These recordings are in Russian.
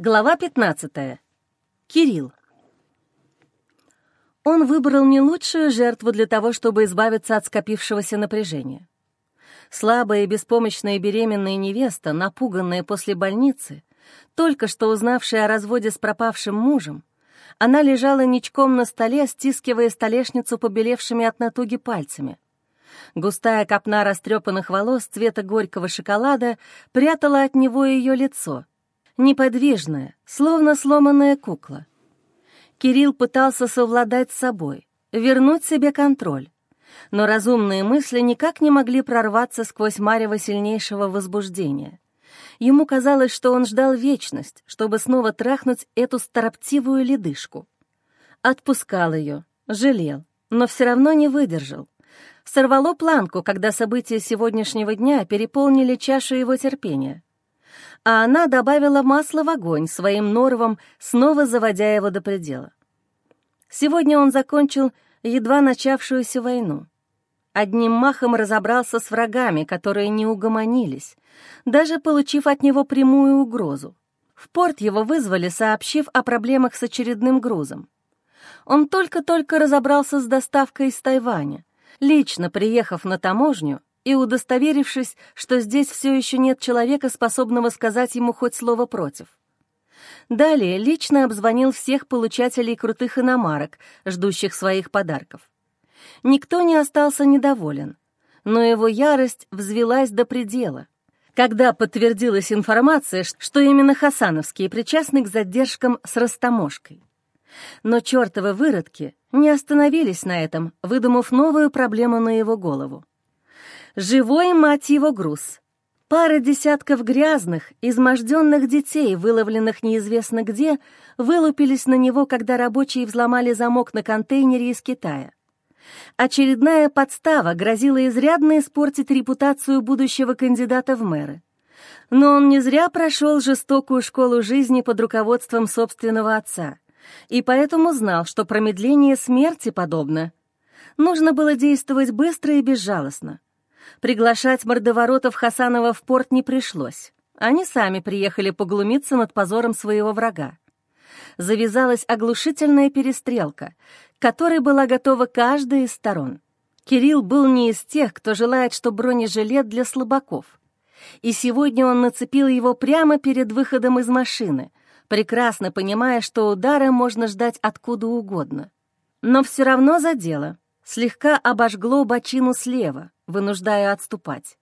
Глава 15. Кирилл. Он выбрал не лучшую жертву для того, чтобы избавиться от скопившегося напряжения. Слабая и беспомощная беременная невеста, напуганная после больницы, только что узнавшая о разводе с пропавшим мужем, она лежала ничком на столе, стискивая столешницу побелевшими от натуги пальцами. Густая копна растрепанных волос цвета горького шоколада прятала от него ее лицо — неподвижная, словно сломанная кукла. Кирилл пытался совладать с собой, вернуть себе контроль, но разумные мысли никак не могли прорваться сквозь марево сильнейшего возбуждения. Ему казалось, что он ждал вечность, чтобы снова трахнуть эту строптивую ледышку. Отпускал ее, жалел, но все равно не выдержал. Сорвало планку, когда события сегодняшнего дня переполнили чашу его терпения — а она добавила масло в огонь своим норовом, снова заводя его до предела. Сегодня он закончил едва начавшуюся войну. Одним махом разобрался с врагами, которые не угомонились, даже получив от него прямую угрозу. В порт его вызвали, сообщив о проблемах с очередным грузом. Он только-только разобрался с доставкой из Тайваня, лично приехав на таможню и удостоверившись, что здесь все еще нет человека, способного сказать ему хоть слово против. Далее лично обзвонил всех получателей крутых иномарок, ждущих своих подарков. Никто не остался недоволен, но его ярость взвелась до предела, когда подтвердилась информация, что именно Хасановские причастны к задержкам с растаможкой. Но чертовы выродки не остановились на этом, выдумав новую проблему на его голову. Живой, мать его, груз. Пара десятков грязных, изможденных детей, выловленных неизвестно где, вылупились на него, когда рабочие взломали замок на контейнере из Китая. Очередная подстава грозила изрядно испортить репутацию будущего кандидата в мэры. Но он не зря прошел жестокую школу жизни под руководством собственного отца, и поэтому знал, что промедление смерти подобно. Нужно было действовать быстро и безжалостно. Приглашать мордоворотов Хасанова в порт не пришлось. Они сами приехали поглумиться над позором своего врага. Завязалась оглушительная перестрелка, которой была готова каждая из сторон. Кирилл был не из тех, кто желает, что бронежилет для слабаков. И сегодня он нацепил его прямо перед выходом из машины, прекрасно понимая, что удара можно ждать откуда угодно. Но все равно задело, слегка обожгло бочину слева — вынуждая отступать.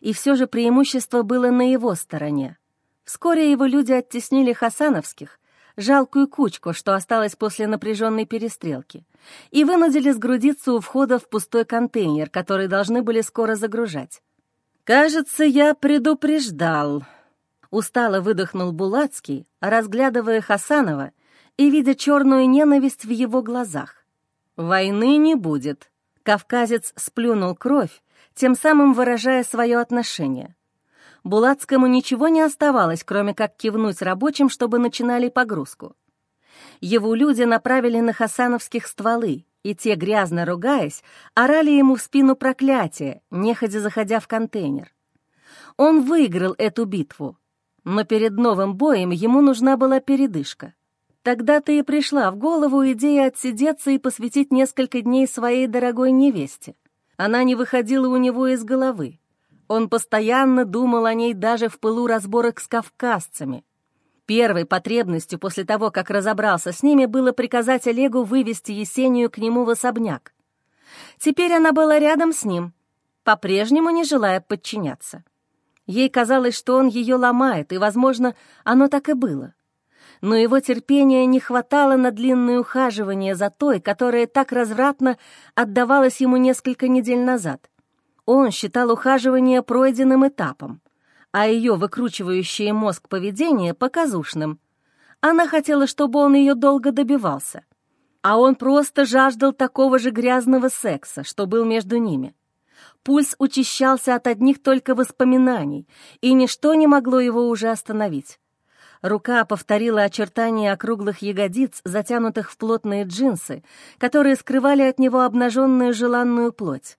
И все же преимущество было на его стороне. Вскоре его люди оттеснили хасановских, жалкую кучку, что осталось после напряженной перестрелки, и вынудили сгрудиться у входа в пустой контейнер, который должны были скоро загружать. «Кажется, я предупреждал», — устало выдохнул Булацкий, разглядывая Хасанова и видя черную ненависть в его глазах. «Войны не будет. Кавказец сплюнул кровь, тем самым выражая свое отношение. Булацкому ничего не оставалось, кроме как кивнуть рабочим, чтобы начинали погрузку. Его люди направили на хасановских стволы, и те, грязно ругаясь, орали ему в спину проклятия, неходя заходя в контейнер. Он выиграл эту битву, но перед новым боем ему нужна была передышка. Тогда-то и пришла в голову идея отсидеться и посвятить несколько дней своей дорогой невесте. Она не выходила у него из головы. Он постоянно думал о ней даже в пылу разборок с кавказцами. Первой потребностью после того, как разобрался с ними, было приказать Олегу вывести Есению к нему в особняк. Теперь она была рядом с ним, по-прежнему не желая подчиняться. Ей казалось, что он ее ломает, и, возможно, оно так и было но его терпения не хватало на длинное ухаживание за той, которая так развратно отдавалась ему несколько недель назад. Он считал ухаживание пройденным этапом, а ее выкручивающее мозг поведение — показушным. Она хотела, чтобы он ее долго добивался. А он просто жаждал такого же грязного секса, что был между ними. Пульс учащался от одних только воспоминаний, и ничто не могло его уже остановить. Рука повторила очертания округлых ягодиц, затянутых в плотные джинсы, которые скрывали от него обнаженную желанную плоть.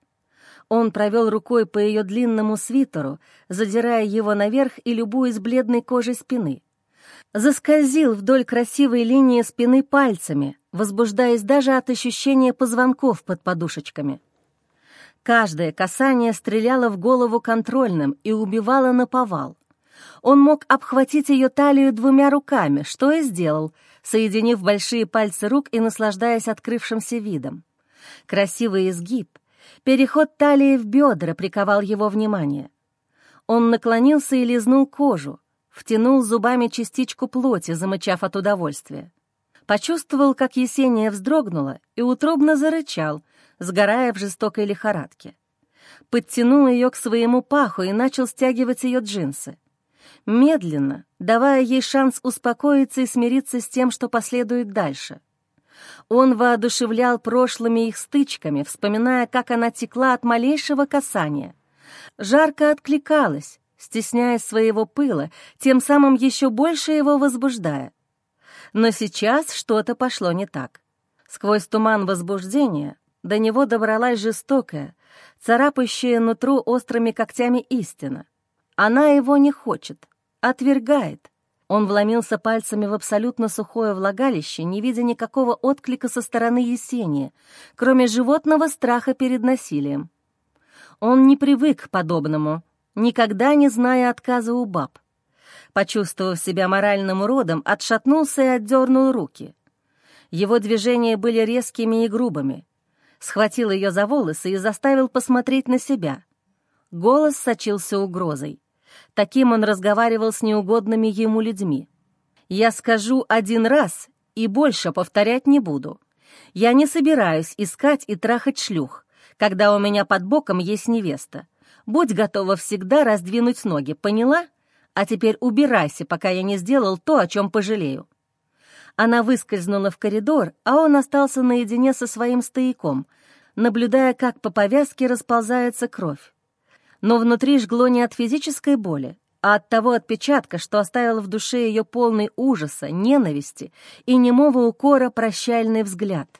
Он провел рукой по ее длинному свитеру, задирая его наверх и любуясь бледной кожей спины. Заскользил вдоль красивой линии спины пальцами, возбуждаясь даже от ощущения позвонков под подушечками. Каждое касание стреляло в голову контрольным и убивало на повал. Он мог обхватить ее талию двумя руками, что и сделал, соединив большие пальцы рук и наслаждаясь открывшимся видом. Красивый изгиб, переход талии в бедра приковал его внимание. Он наклонился и лизнул кожу, втянул зубами частичку плоти, замычав от удовольствия. Почувствовал, как Есения вздрогнула и утробно зарычал, сгорая в жестокой лихорадке. Подтянул ее к своему паху и начал стягивать ее джинсы. Медленно, давая ей шанс успокоиться и смириться с тем, что последует дальше. Он воодушевлял прошлыми их стычками, вспоминая, как она текла от малейшего касания. Жарко откликалась, стесняясь своего пыла, тем самым еще больше его возбуждая. Но сейчас что-то пошло не так. Сквозь туман возбуждения до него добралась жестокая, царапающая нутру острыми когтями истина. Она его не хочет, отвергает. Он вломился пальцами в абсолютно сухое влагалище, не видя никакого отклика со стороны Есения, кроме животного страха перед насилием. Он не привык к подобному, никогда не зная отказа у баб. Почувствовав себя моральным уродом, отшатнулся и отдернул руки. Его движения были резкими и грубыми схватил ее за волосы и заставил посмотреть на себя. Голос сочился угрозой. Таким он разговаривал с неугодными ему людьми. «Я скажу один раз и больше повторять не буду. Я не собираюсь искать и трахать шлюх, когда у меня под боком есть невеста. Будь готова всегда раздвинуть ноги, поняла? А теперь убирайся, пока я не сделал то, о чем пожалею». Она выскользнула в коридор, а он остался наедине со своим стояком, наблюдая, как по повязке расползается кровь. Но внутри жгло не от физической боли, а от того отпечатка, что оставил в душе ее полный ужаса, ненависти и немого укора прощальный взгляд.